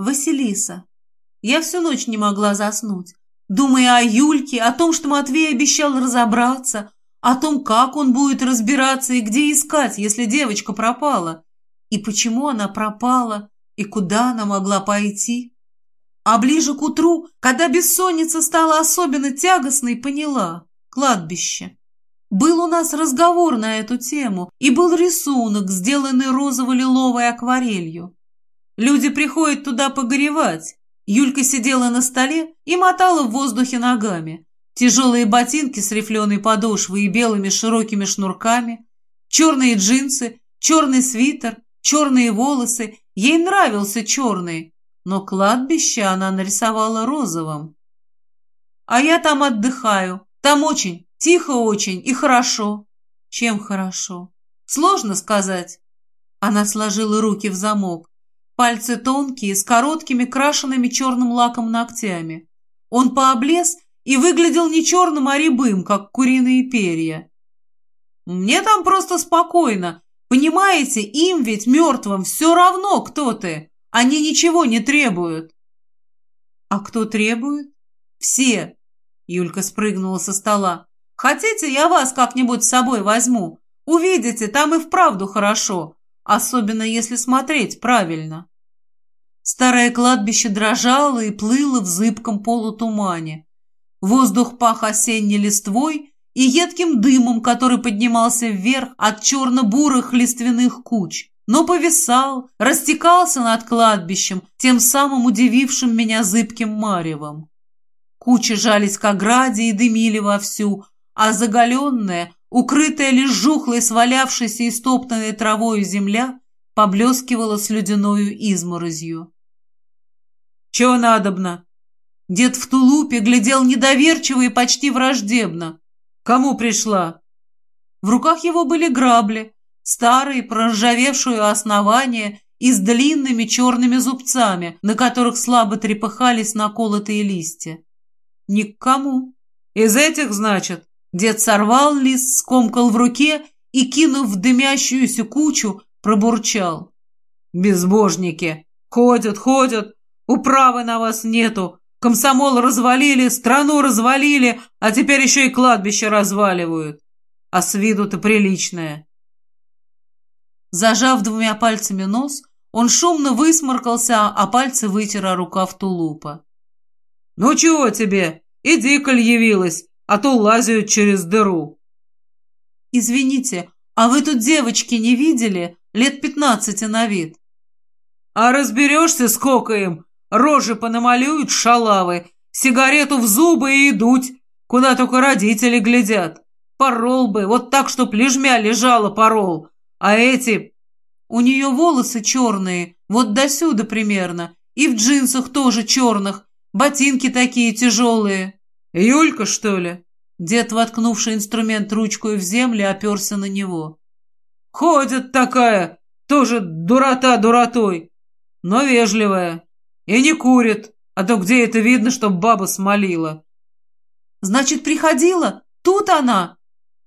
Василиса. Я всю ночь не могла заснуть, думая о Юльке, о том, что Матвей обещал разобраться, о том, как он будет разбираться и где искать, если девочка пропала, и почему она пропала, и куда она могла пойти. А ближе к утру, когда бессонница стала особенно тягостной, поняла – кладбище. Был у нас разговор на эту тему, и был рисунок, сделанный розово-лиловой акварелью. Люди приходят туда погоревать. Юлька сидела на столе и мотала в воздухе ногами. Тяжелые ботинки с рифленой подошвой и белыми широкими шнурками, черные джинсы, черный свитер, черные волосы. Ей нравился черный, но кладбище она нарисовала розовым. А я там отдыхаю. Там очень, тихо очень и хорошо. Чем хорошо? Сложно сказать. Она сложила руки в замок. Пальцы тонкие, с короткими, крашенными черным лаком ногтями. Он пооблез и выглядел не черным, а рябым, как куриные перья. Мне там просто спокойно. Понимаете, им ведь, мертвым, все равно, кто ты. Они ничего не требуют. А кто требует? Все. Юлька спрыгнула со стола. Хотите, я вас как-нибудь с собой возьму? Увидите, там и вправду хорошо, особенно если смотреть правильно. Старое кладбище дрожало и плыло в зыбком полутумане. Воздух пах осенней листвой и едким дымом, который поднимался вверх от черно-бурых лиственных куч, но повисал, растекался над кладбищем, тем самым удивившим меня зыбким маревом. Кучи жались к ограде и дымили вовсю, а заголенная, укрытая лишь жухлой, свалявшейся и стоптанной травою земля, поблескивала слюдяною изморозью. «Чего надобно?» Дед в тулупе глядел недоверчиво и почти враждебно. «Кому пришла?» В руках его были грабли, старые, проржавевшие основания и с длинными черными зубцами, на которых слабо трепыхались наколотые листья. «Ни к кому». «Из этих, значит?» Дед сорвал лист, скомкал в руке и, кинув в дымящуюся кучу, пробурчал. «Безбожники! Ходят, ходят, управы на вас нету, комсомол развалили, страну развалили, а теперь еще и кладбище разваливают. А с виду-то приличное». Зажав двумя пальцами нос, он шумно высморкался, а пальцы вытер о рукав тулупа. «Ну чего тебе? Иди, коль явилась, а то лазят через дыру». «Извините, а вы тут девочки не видели? Лет пятнадцати на вид». «А разберешься, сколько им? Рожи понамалюют шалавы, сигарету в зубы и идут, куда только родители глядят. Порол бы, вот так, чтоб лежмя лежала порол. А эти... У нее волосы черные, вот до сюда примерно, и в джинсах тоже черных, ботинки такие тяжелые. Юлька, что ли? Дед, воткнувший инструмент ручкой в землю, оперся на него. Ходит такая, тоже дурота дуротой, но вежливая. И не курит, а то где это видно, чтоб баба смолила? Значит, приходила? Тут она?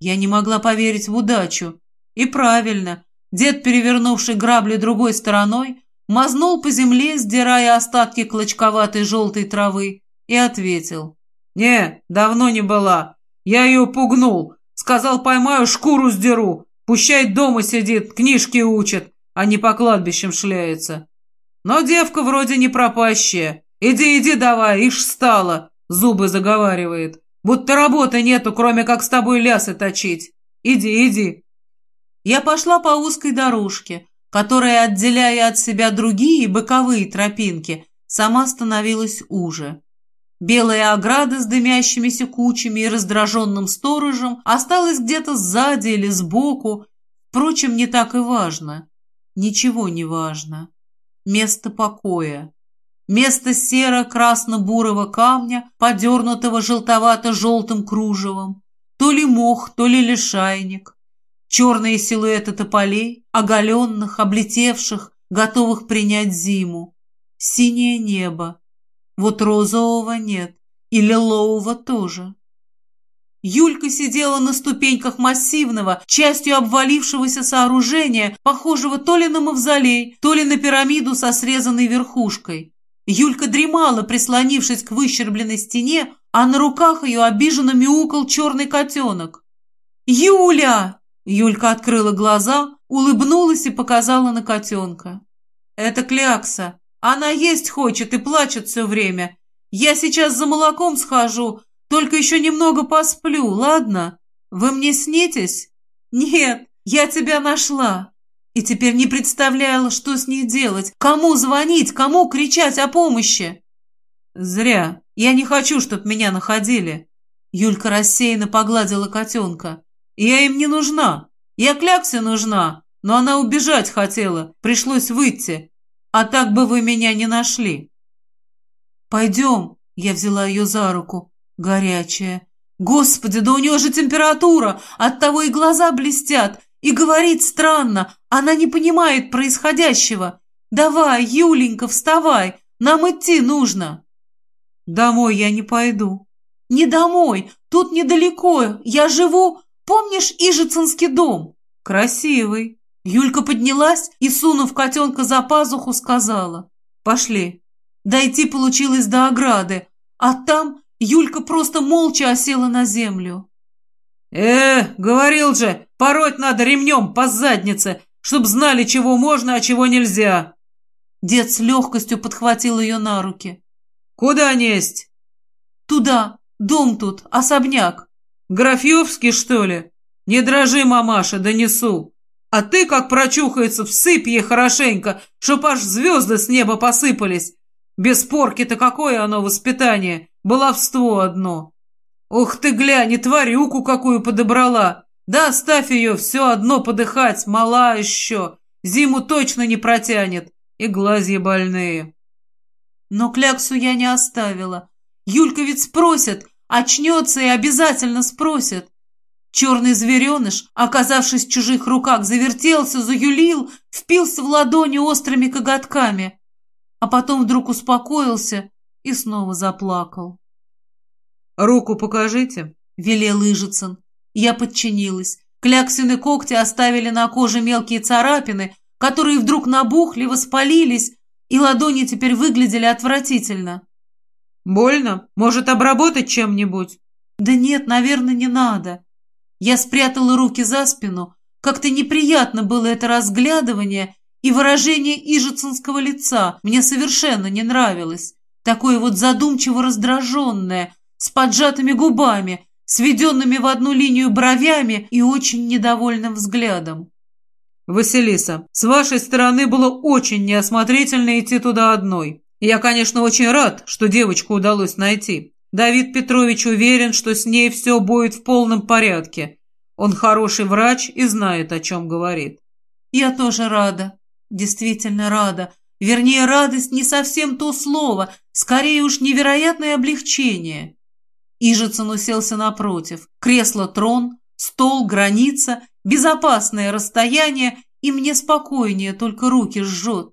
Я не могла поверить в удачу. И правильно. Дед, перевернувший грабли другой стороной, мазнул по земле, сдирая остатки клочковатой желтой травы, и ответил. «Не, давно не была. Я ее пугнул. Сказал, поймаю, шкуру сдеру. Пущай дома сидит, книжки учит, а не по кладбищам шляется. Но девка вроде не пропащая. Иди, иди давай, ишь стала, зубы заговаривает. Будто работы нету, кроме как с тобой лясы точить. Иди, иди. Я пошла по узкой дорожке, которая, отделяя от себя другие боковые тропинки, сама становилась уже. Белая ограда с дымящимися кучами и раздраженным сторожем осталась где-то сзади или сбоку. Впрочем, не так и важно. Ничего не важно. Место покоя. Место серо-красно-бурого камня, подернутого желтовато-желтым кружевом. То ли мох, то ли лишайник черные силуэты тополей, оголенных, облетевших, готовых принять зиму, синее небо. Вот розового нет, и лилового тоже. Юлька сидела на ступеньках массивного, частью обвалившегося сооружения, похожего то ли на мавзолей, то ли на пирамиду со срезанной верхушкой. Юлька дремала, прислонившись к выщербленной стене, а на руках ее обиженно мяукал черный котенок. «Юля!» Юлька открыла глаза, улыбнулась и показала на котенка. «Это Клякса. Она есть хочет и плачет все время. Я сейчас за молоком схожу, только еще немного посплю, ладно? Вы мне снитесь?» «Нет, я тебя нашла. И теперь не представляла, что с ней делать, кому звонить, кому кричать о помощи». «Зря. Я не хочу, чтоб меня находили». Юлька рассеянно погладила котенка. «Я им не нужна. Я Кляксе нужна, но она убежать хотела, пришлось выйти. А так бы вы меня не нашли». «Пойдем», — я взяла ее за руку, горячая. «Господи, да у нее же температура, оттого и глаза блестят, и говорит странно, она не понимает происходящего. Давай, Юленька, вставай, нам идти нужно». «Домой я не пойду». «Не домой, тут недалеко, я живу, помнишь Ижицинский дом?» «Красивый». Юлька поднялась и, сунув котенка за пазуху, сказала «Пошли». Дойти получилось до ограды, а там Юлька просто молча осела на землю. «Э, говорил же, пороть надо ремнем по заднице, чтоб знали, чего можно, а чего нельзя». Дед с легкостью подхватил ее на руки. «Куда несть?» «Туда, дом тут, особняк». «Графьевский, что ли? Не дрожи, мамаша, донесу». А ты, как прочухается, всыпь ей хорошенько, чтоб аж звезды с неба посыпались. Без порки-то какое оно воспитание, баловство одно. Ух ты, глянь, и тварюку какую подобрала. Да оставь ее, все одно подыхать, мала еще. Зиму точно не протянет. И глазья больные. Но кляксу я не оставила. Юлька ведь спросит, очнется и обязательно спросит. Черный звереныш, оказавшись в чужих руках, завертелся, заюлил, впился в ладони острыми коготками, а потом вдруг успокоился и снова заплакал. «Руку покажите», — велел Ижицын. Я подчинилась. Кляксины когти оставили на коже мелкие царапины, которые вдруг набухли, воспалились, и ладони теперь выглядели отвратительно. «Больно? Может, обработать чем-нибудь?» «Да нет, наверное, не надо. Я спрятала руки за спину. Как-то неприятно было это разглядывание, и выражение ижицинского лица мне совершенно не нравилось. Такое вот задумчиво раздраженное, с поджатыми губами, сведенными в одну линию бровями и очень недовольным взглядом. «Василиса, с вашей стороны было очень неосмотрительно идти туда одной. Я, конечно, очень рад, что девочку удалось найти. Давид Петрович уверен, что с ней все будет в полном порядке. Он хороший врач и знает, о чем говорит. Я тоже рада. Действительно рада. Вернее, радость не совсем то слово, скорее уж невероятное облегчение. Ижицын уселся напротив. Кресло, трон, стол, граница, безопасное расстояние, и мне спокойнее, только руки жжет.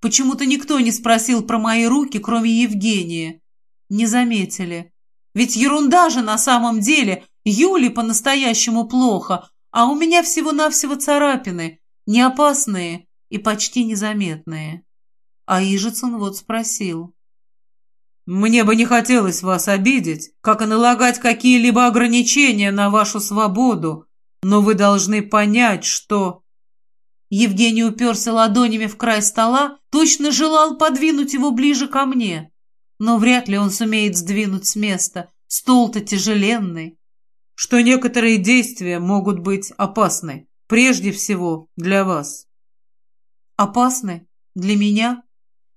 Почему-то никто не спросил про мои руки, кроме Евгения не заметили. Ведь ерунда же на самом деле, Юле по-настоящему плохо, а у меня всего-навсего царапины, не опасные и почти незаметные. А Ижицын вот спросил. «Мне бы не хотелось вас обидеть, как и налагать какие-либо ограничения на вашу свободу, но вы должны понять, что...» Евгений уперся ладонями в край стола, точно желал подвинуть его ближе ко мне но вряд ли он сумеет сдвинуть с места. Стол-то тяжеленный. Что некоторые действия могут быть опасны, прежде всего для вас. Опасны? Для меня?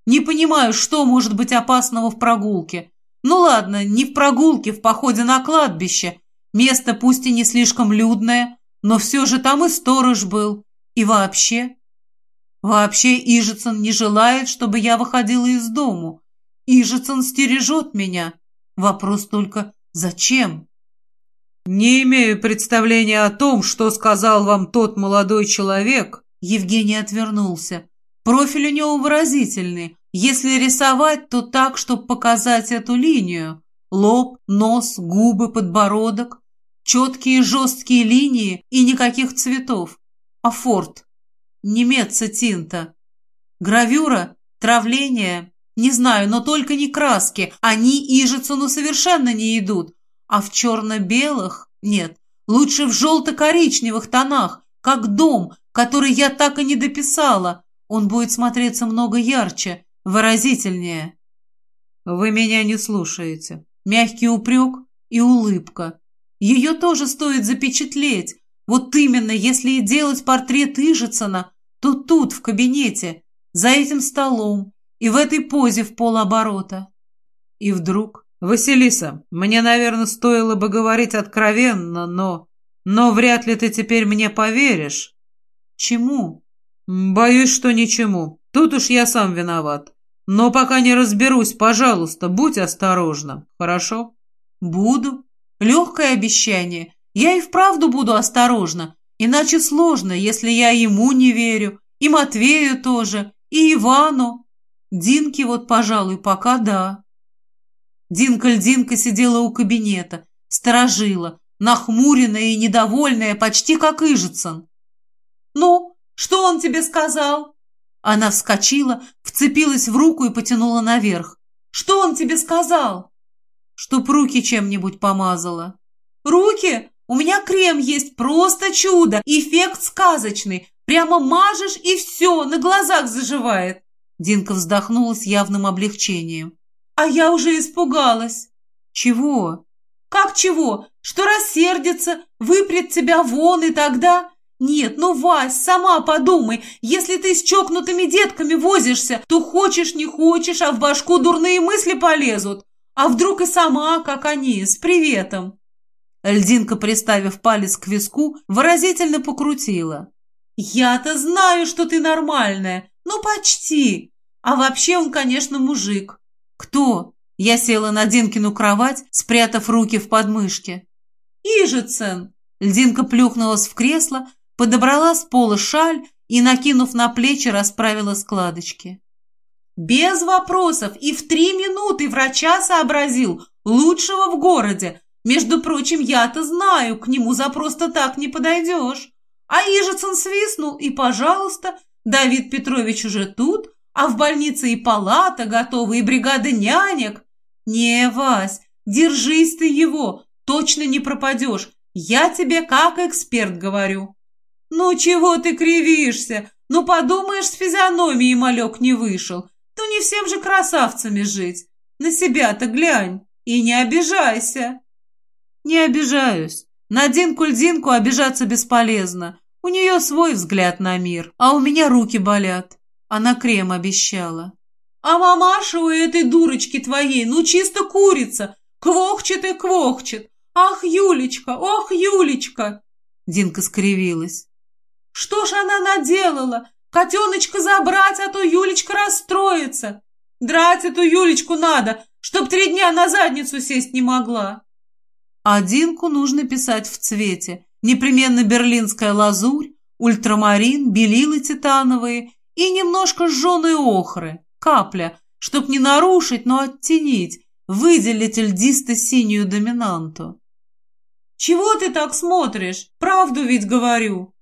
Не понимаю, что может быть опасного в прогулке. Ну ладно, не в прогулке, в походе на кладбище. Место пусть и не слишком людное, но все же там и сторож был. И вообще... Вообще Ижицын не желает, чтобы я выходила из дому. Ижицын стережет меня. Вопрос только, зачем? Не имею представления о том, что сказал вам тот молодой человек. Евгений отвернулся. Профиль у него выразительный. Если рисовать, то так, чтобы показать эту линию. Лоб, нос, губы, подбородок. Четкие жесткие линии и никаких цветов. Афорт. Немеца тинта. Гравюра, травление, Не знаю, но только не краски. Они Ижицуну совершенно не идут. А в черно-белых? Нет. Лучше в желто-коричневых тонах, как дом, который я так и не дописала. Он будет смотреться много ярче, выразительнее. Вы меня не слушаете. Мягкий упрек и улыбка. Ее тоже стоит запечатлеть. Вот именно, если и делать портрет Ижицына, то тут, в кабинете, за этим столом и в этой позе в полоборота. И вдруг... «Василиса, мне, наверное, стоило бы говорить откровенно, но... Но вряд ли ты теперь мне поверишь». «Чему?» «Боюсь, что ничему. Тут уж я сам виноват. Но пока не разберусь, пожалуйста, будь осторожна, хорошо?» «Буду. Легкое обещание. Я и вправду буду осторожна. Иначе сложно, если я ему не верю, и Матвею тоже, и Ивану. Динке вот, пожалуй, пока да». Динка-льдинка сидела у кабинета, сторожила, нахмуренная и недовольная, почти как Ижицын. «Ну, что он тебе сказал?» Она вскочила, вцепилась в руку и потянула наверх. «Что он тебе сказал?» «Чтоб руки чем-нибудь помазала». «Руки? У меня крем есть, просто чудо! Эффект сказочный! Прямо мажешь и все, на глазах заживает!» Динка вздохнула с явным облегчением. «А я уже испугалась». «Чего?» «Как чего? Что рассердится, выпрет тебя вон и тогда...» «Нет, ну, Вась, сама подумай, если ты с чокнутыми детками возишься, то хочешь не хочешь, а в башку дурные мысли полезут. А вдруг и сама, как они, с приветом?» Льдинка, приставив палец к виску, выразительно покрутила. «Я-то знаю, что ты нормальная. Ну, почти. А вообще он, конечно, мужик». «Кто?» Я села на Динкину кровать, спрятав руки в подмышке. «Ижицын!» Льдинка плюхнулась в кресло, подобрала с пола шаль и, накинув на плечи, расправила складочки. Без вопросов и в три минуты врача сообразил, лучшего в городе. Между прочим, я-то знаю, к нему за просто так не подойдешь. А Ижицын свистнул, и, пожалуйста, Давид Петрович уже тут, а в больнице и палата готова, и бригада нянек. Не, Вась, держись ты его, точно не пропадешь. Я тебе как эксперт говорю. «Ну чего ты кривишься? Ну подумаешь, с физиономией малек не вышел. Ну не всем же красавцами жить. На себя-то глянь и не обижайся». «Не обижаюсь. На Динку-льдинку обижаться бесполезно. У нее свой взгляд на мир, а у меня руки болят». Она крем обещала. «А мамаша у этой дурочки твоей, ну чисто курица, квохчет и квохчет. Ах, Юлечка, ох, Юлечка!» Динка скривилась. Что ж она наделала? Котеночка забрать, а то Юлечка расстроится. Драть эту Юлечку надо, чтоб три дня на задницу сесть не могла. Одинку нужно писать в цвете. Непременно берлинская лазурь, ультрамарин, белилы титановые и немножко жженой охры, капля, чтоб не нарушить, но оттенить, выделить льдисто-синюю доминанту. «Чего ты так смотришь? Правду ведь говорю!»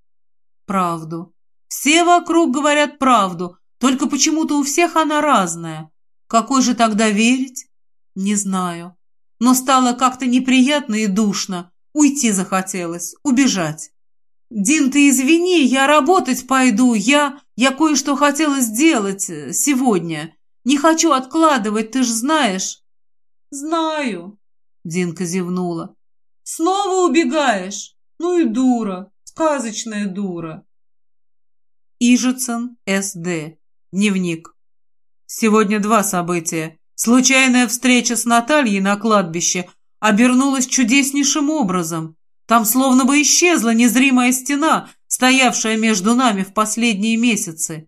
правду. Все вокруг говорят правду, только почему-то у всех она разная. Какой же тогда верить? Не знаю. Но стало как-то неприятно и душно. Уйти захотелось, убежать. «Дин, ты извини, я работать пойду, я... Я кое-что хотела сделать э, сегодня. Не хочу откладывать, ты ж знаешь». «Знаю», — Динка зевнула. «Снова убегаешь? Ну и дура. Сказочная дура. Ижицын, С.Д. Дневник. Сегодня два события. Случайная встреча с Натальей на кладбище обернулась чудеснейшим образом. Там словно бы исчезла незримая стена, стоявшая между нами в последние месяцы.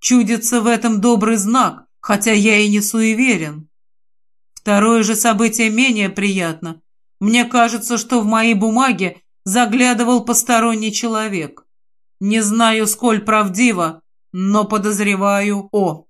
Чудится в этом добрый знак, хотя я и не суеверен. Второе же событие менее приятно. Мне кажется, что в мои бумаги заглядывал посторонний человек. Не знаю, сколь правдиво, но подозреваю О.